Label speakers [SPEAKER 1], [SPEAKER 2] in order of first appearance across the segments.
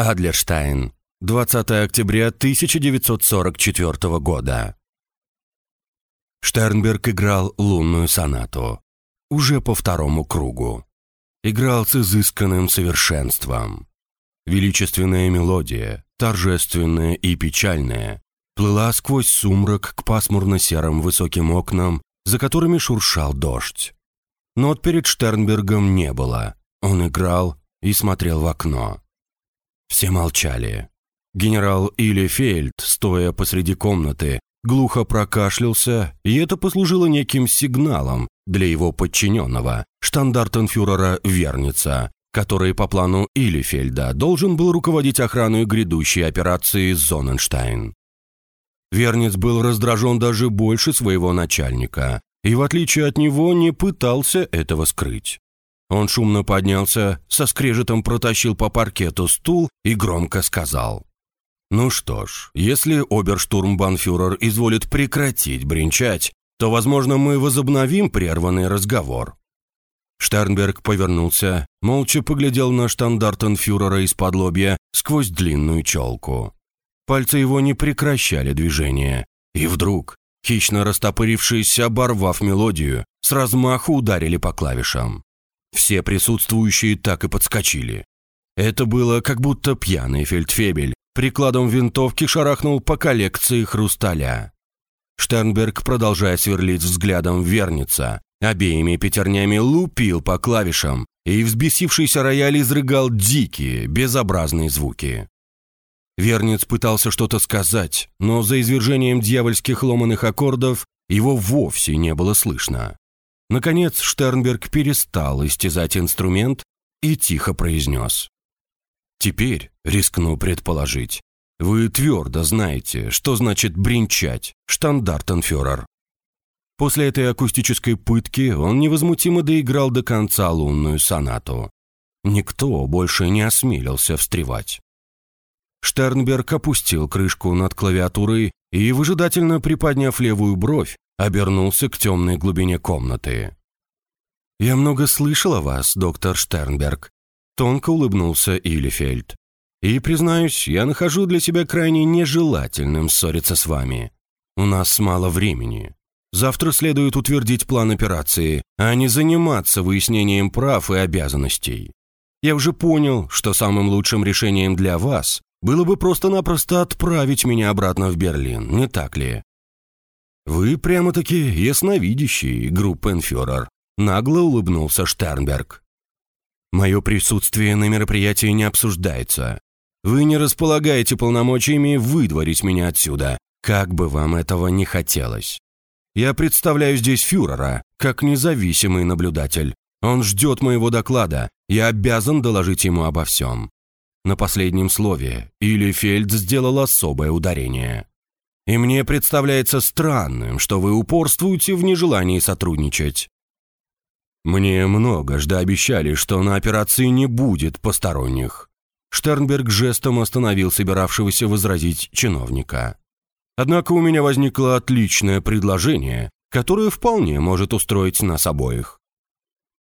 [SPEAKER 1] Адлерштайн. 20 октября 1944 года. Штернберг играл лунную сонату. Уже по второму кругу. Играл с изысканным совершенством. Величественная мелодия, торжественная и печальная, плыла сквозь сумрак к пасмурно-серым высоким окнам, за которыми шуршал дождь. Нот перед Штернбергом не было. Он играл и смотрел в окно. Все молчали. Генерал Илефельд, стоя посреди комнаты, глухо прокашлялся, и это послужило неким сигналом для его подчиненного, штандартенфюрера Верница, который по плану Илефельда должен был руководить охраной грядущей операции «Зоненштайн». Верниц был раздражен даже больше своего начальника, и в отличие от него не пытался этого скрыть. Он шумно поднялся, со скрежетом протащил по паркету стул и громко сказал. «Ну что ж, если оберштурмбанфюрер изволит прекратить бренчать, то, возможно, мы возобновим прерванный разговор». Штернберг повернулся, молча поглядел на штандартенфюрера из-под лобья сквозь длинную челку. Пальцы его не прекращали движения, и вдруг, хищно растопырившись, оборвав мелодию, с размаху ударили по клавишам. Все присутствующие так и подскочили. Это было как будто пьяный фельдфебель прикладом винтовки шарахнул по коллекции хрусталя. Штернберг, продолжая сверлить взглядом верница, обеими пятернями лупил по клавишам, и взбесившийся рояль изрыгал дикие, безобразные звуки. Верниц пытался что-то сказать, но за извержением дьявольских ломаных аккордов его вовсе не было слышно. Наконец Штернберг перестал истязать инструмент и тихо произнес. «Теперь, рискну предположить, вы твердо знаете, что значит бренчать, штандартенфюрер». После этой акустической пытки он невозмутимо доиграл до конца лунную сонату. Никто больше не осмелился встревать. Штернберг опустил крышку над клавиатурой и, выжидательно приподняв левую бровь, обернулся к темной глубине комнаты. «Я много слышал о вас, доктор Штернберг», — тонко улыбнулся Илефельд. «И, признаюсь, я нахожу для себя крайне нежелательным ссориться с вами. У нас мало времени. Завтра следует утвердить план операции, а не заниматься выяснением прав и обязанностей. Я уже понял, что самым лучшим решением для вас было бы просто-напросто отправить меня обратно в Берлин, не так ли? «Вы прямо-таки ясновидящий, группенфюрер», — нагло улыбнулся Штернберг. «Мое присутствие на мероприятии не обсуждается. Вы не располагаете полномочиями выдворить меня отсюда, как бы вам этого не хотелось. Я представляю здесь фюрера, как независимый наблюдатель. Он ждет моего доклада, я обязан доложить ему обо всем». На последнем слове Илифельд сделал особое ударение. И мне представляется странным, что вы упорствуете в нежелании сотрудничать. Мне многожды обещали, что на операции не будет посторонних. Штернберг жестом остановил собиравшегося возразить чиновника. Однако у меня возникло отличное предложение, которое вполне может устроить нас обоих.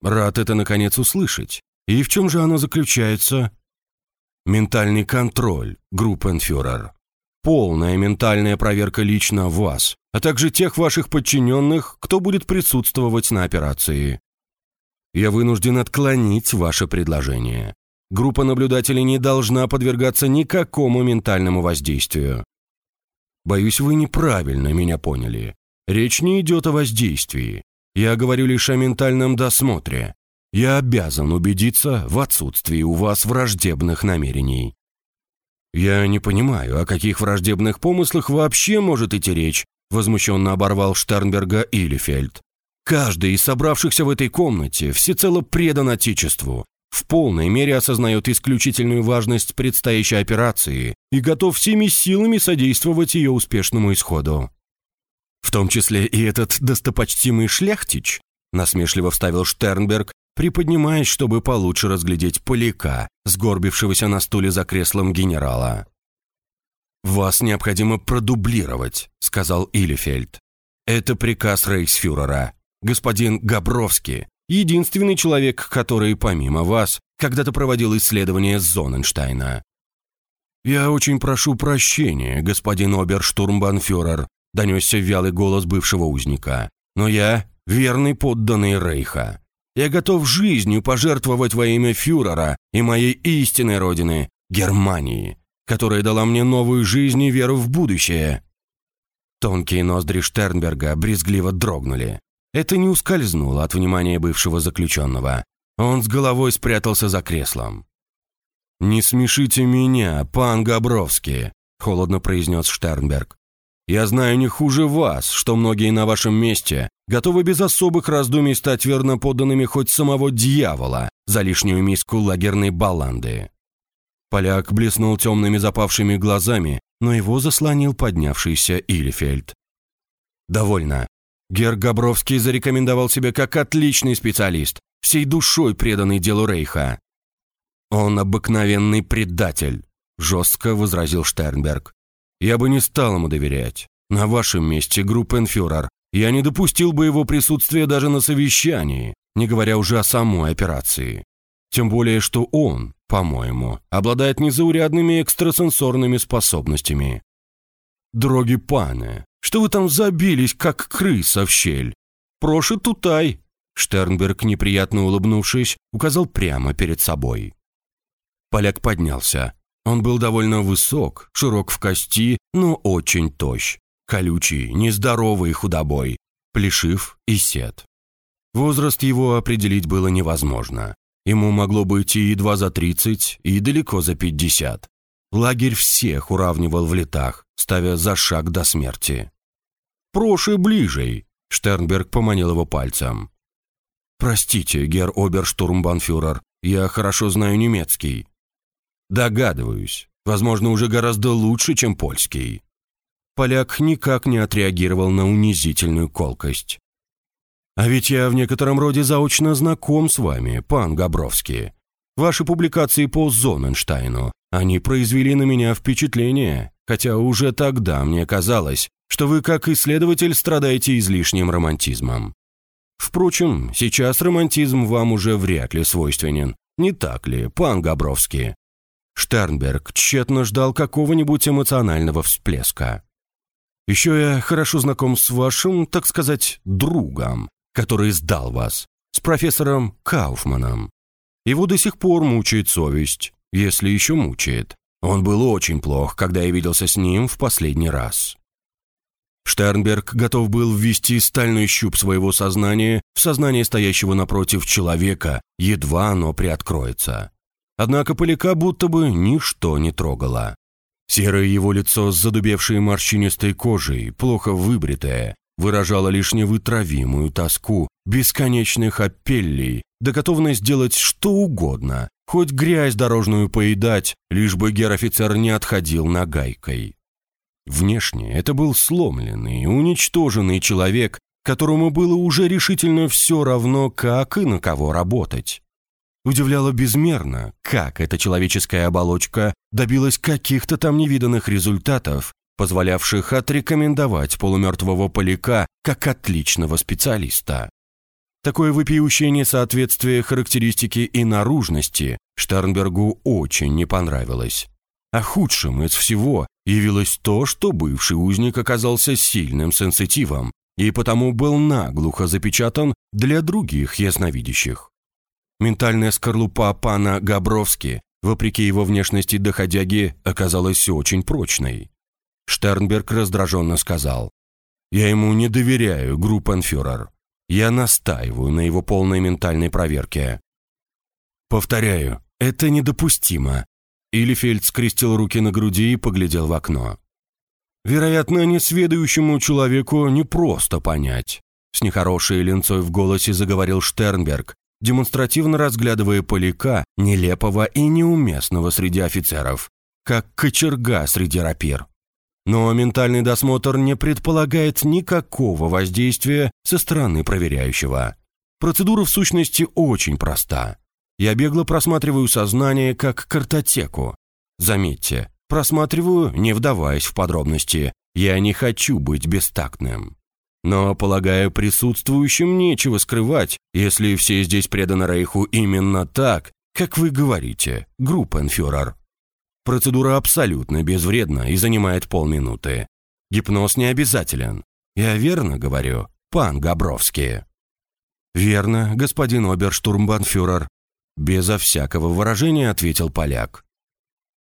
[SPEAKER 1] Рад это наконец услышать. И в чем же оно заключается? Ментальный контроль, группенфюрер полная ментальная проверка лично вас, а также тех ваших подчиненных, кто будет присутствовать на операции. Я вынужден отклонить ваше предложение. Группа наблюдателей не должна подвергаться никакому ментальному воздействию. Боюсь, вы неправильно меня поняли. Речь не идет о воздействии. Я говорю лишь о ментальном досмотре. Я обязан убедиться в отсутствии у вас враждебных намерений. «Я не понимаю, о каких враждебных помыслах вообще может идти речь», возмущенно оборвал Штернберга Илефельд. «Каждый из собравшихся в этой комнате всецело предан Отечеству, в полной мере осознает исключительную важность предстоящей операции и готов всеми силами содействовать ее успешному исходу». «В том числе и этот достопочтимый шляхтич», насмешливо вставил Штернберг, приподнимаясь, чтобы получше разглядеть поляка, сгорбившегося на стуле за креслом генерала. «Вас необходимо продублировать», — сказал Илефельд. «Это приказ рейхсфюрера. Господин Габровский, единственный человек, который, помимо вас, когда-то проводил исследование Зоненштейна. «Я очень прошу прощения, господин оберштурмбанфюрер», донесся вялый голос бывшего узника. «Но я верный подданный Рейха. Я готов жизнью пожертвовать во имя фюрера и моей истинной родины, Германии, которая дала мне новую жизнь и веру в будущее». Тонкие ноздри Штернберга брезгливо дрогнули. Это не ускользнуло от внимания бывшего заключенного. Он с головой спрятался за креслом. «Не смешите меня, пан Габровский», — холодно произнес Штернберг. «Я знаю не хуже вас, что многие на вашем месте готовы без особых раздумий стать верно подданными хоть самого дьявола за лишнюю миску лагерной баланды». Поляк блеснул темными запавшими глазами, но его заслонил поднявшийся Ильфельд. «Довольно. Гер Габровский зарекомендовал себя как отличный специалист, всей душой преданный делу Рейха. «Он обыкновенный предатель», – жестко возразил Штернберг. «Я бы не стал ему доверять. На вашем месте, группенфюрер, я не допустил бы его присутствия даже на совещании, не говоря уже о самой операции. Тем более, что он, по-моему, обладает незаурядными экстрасенсорными способностями. Дроги пане, что вы там забились, как крыса в щель? Проши тутай!» Штернберг, неприятно улыбнувшись, указал прямо перед собой. Поляк поднялся. Он был довольно высок, широк в кости, но очень тощ. Колючий, нездоровый худобой, плешив и сед. Возраст его определить было невозможно. Ему могло быть и едва за 30, и далеко за 50. Лагерь всех уравнивал в летах, ставя за шаг до смерти. «Проши ближей!» – Штернберг поманил его пальцем. «Простите, гер оберштурмбанфюрер, я хорошо знаю немецкий. Догадываюсь. Возможно, уже гораздо лучше, чем польский. Поляк никак не отреагировал на унизительную колкость. А ведь я в некотором роде заочно знаком с вами, пан Габровский. Ваши публикации по Зоненштайну, они произвели на меня впечатление, хотя уже тогда мне казалось, что вы, как исследователь, страдаете излишним романтизмом. Впрочем, сейчас романтизм вам уже вряд ли свойственен, не так ли, пан Габровский? Штернберг тщетно ждал какого-нибудь эмоционального всплеска. «Еще я хорошо знаком с вашим, так сказать, другом, который сдал вас, с профессором Кауфманом. Его до сих пор мучает совесть, если еще мучает. Он был очень плох, когда я виделся с ним в последний раз». Штернберг готов был ввести стальной щуп своего сознания в сознание стоящего напротив человека, едва оно приоткроется. Однако Поляка будто бы ничто не трогало. Серое его лицо с задубевшей морщинистой кожей, плохо выбритое, выражало лишь невытравимую тоску, бесконечных апеллей, да готовность сделать что угодно, хоть грязь дорожную поедать, лишь бы гер-офицер не отходил нагайкой. Внешне это был сломленный, уничтоженный человек, которому было уже решительно все равно, как и на кого работать. Удивляло безмерно, как эта человеческая оболочка добилась каких-то там невиданных результатов, позволявших отрекомендовать полумертвого поляка как отличного специалиста. Такое вопиющее несоответствие характеристики и наружности Штернбергу очень не понравилось. А худшим из всего явилось то, что бывший узник оказался сильным сенситивом и потому был наглухо запечатан для других ясновидящих. Ментальная скорлупа пана Габровски, вопреки его внешности доходяги, оказалась очень прочной. Штернберг раздраженно сказал, «Я ему не доверяю, группенфюрер. Я настаиваю на его полной ментальной проверке». «Повторяю, это недопустимо». Илифельд скрестил руки на груди и поглядел в окно. «Вероятно, несведущему человеку непросто понять». С нехорошей ленцой в голосе заговорил Штернберг, демонстративно разглядывая поляка, нелепого и неуместного среди офицеров, как кочерга среди рапир. Но ментальный досмотр не предполагает никакого воздействия со стороны проверяющего. Процедура в сущности очень проста. Я бегло просматриваю сознание как картотеку. Заметьте, просматриваю, не вдаваясь в подробности. Я не хочу быть бестактным. Но, полагаю, присутствующим нечего скрывать, если все здесь преданы Рейху именно так, как вы говорите, группенфюрер. Процедура абсолютно безвредна и занимает полминуты. Гипноз не обязателен. Я верно говорю, пан Габровский?» «Верно, господин оберштурмбанфюрер», безо всякого выражения ответил поляк.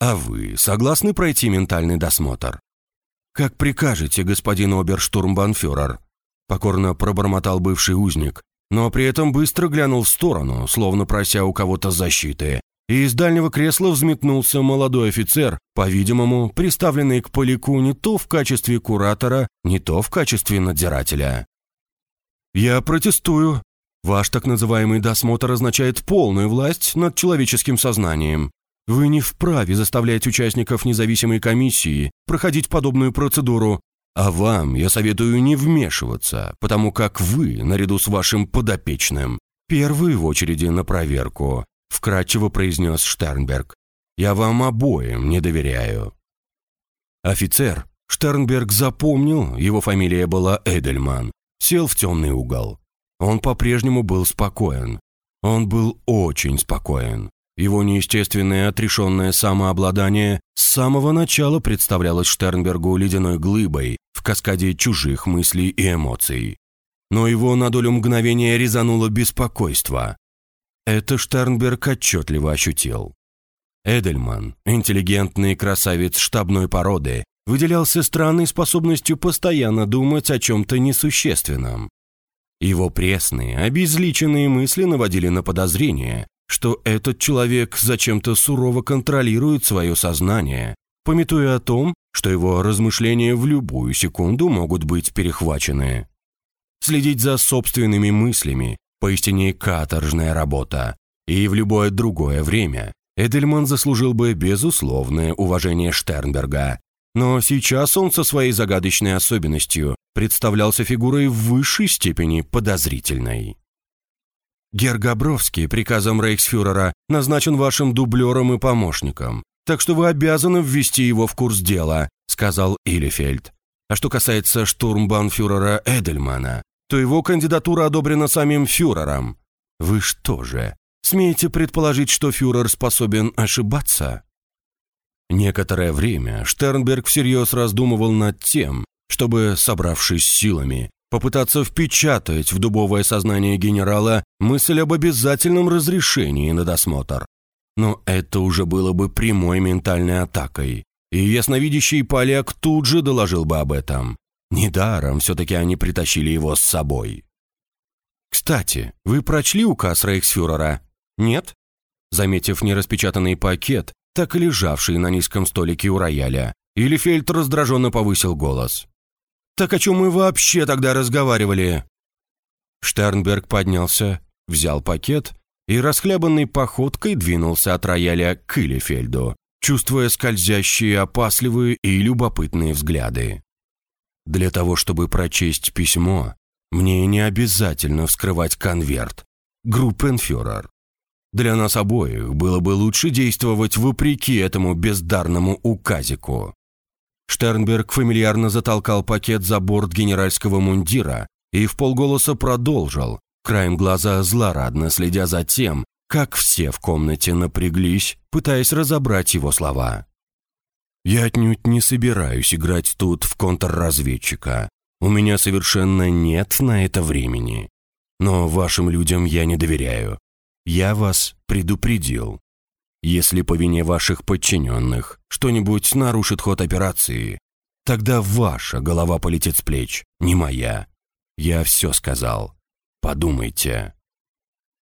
[SPEAKER 1] «А вы согласны пройти ментальный досмотр?» «Как прикажете, господин оберштурмбанфюрер», покорно пробормотал бывший узник, но при этом быстро глянул в сторону, словно прося у кого-то защиты, и из дальнего кресла взметнулся молодой офицер, по-видимому, приставленный к поляку не то в качестве куратора, не то в качестве надзирателя. «Я протестую. Ваш так называемый досмотр означает полную власть над человеческим сознанием. Вы не вправе заставлять участников независимой комиссии проходить подобную процедуру, а вам я советую не вмешиваться, потому как вы, наряду с вашим подопечным, первые в очереди на проверку, вкратчиво произнес Штернберг. «Я вам обоим не доверяю». Офицер, Штернберг запомнил, его фамилия была Эдельман, сел в темный угол. Он по-прежнему был спокоен. Он был очень спокоен. Его неестественное отрешенное самообладание с самого начала представлялось Штернбергу ледяной глыбой в каскаде чужих мыслей и эмоций. Но его на долю мгновения резануло беспокойство. Это Штернберг отчетливо ощутил. Эдельман, интеллигентный красавец штабной породы, выделялся странной способностью постоянно думать о чем-то несущественном. Его пресные, обезличенные мысли наводили на подозрение, что этот человек зачем-то сурово контролирует свое сознание, пометуя о том, что его размышления в любую секунду могут быть перехвачены. Следить за собственными мыслями, поистине каторжная работа, и в любое другое время Эдельман заслужил бы безусловное уважение Штернберга. Но сейчас он со своей загадочной особенностью представлялся фигурой в высшей степени подозрительной. Гергабровский приказом рейхсфюрера назначен вашим дублером и помощником, так что вы обязаны ввести его в курс дела», сказал Илефельд. А что касается штурмбанфюрера Эдельмана, то его кандидатура одобрена самим фюрером. Вы что же, смеете предположить, что фюрер способен ошибаться? Некоторое время Штернберг всерьез раздумывал над тем, чтобы, собравшись силами, попытаться впечатать в дубовое сознание генерала мысль об обязательном разрешении на досмотр. Но это уже было бы прямой ментальной атакой, и ясновидящий поляк тут же доложил бы об этом. Недаром все-таки они притащили его с собой. «Кстати, вы прочли указ рейхсфюрера? Нет?» Заметив нераспечатанный пакет, так и лежавший на низком столике у рояля, Илифельд раздраженно повысил голос. «Так о чем мы вообще тогда разговаривали?» Штернберг поднялся, взял пакет и расхлябанной походкой двинулся от рояля к Илифельду, чувствуя скользящие, опасливые и любопытные взгляды. Для того, чтобы прочесть письмо, мне не обязательно вскрывать конверт. Группенфюрер. Для нас обоих было бы лучше действовать вопреки этому бездарному указику. Штернберг фамильярно затолкал пакет за борт генеральского мундира и в полголоса продолжил, краем глаза злорадно следя за тем, как все в комнате напряглись, пытаясь разобрать его слова. Я отнюдь не собираюсь играть тут в контрразведчика. У меня совершенно нет на это времени. Но вашим людям я не доверяю. Я вас предупредил. Если по вине ваших подчиненных что-нибудь нарушит ход операции, тогда ваша голова полетит с плеч, не моя. Я все сказал. Подумайте.